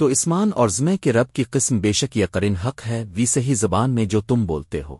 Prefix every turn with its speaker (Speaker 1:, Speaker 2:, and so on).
Speaker 1: تو اسمان اور زمے کے رب کی قسم بے شک یہ قرن حق ہے وی صحیح زبان میں جو تم بولتے ہو۔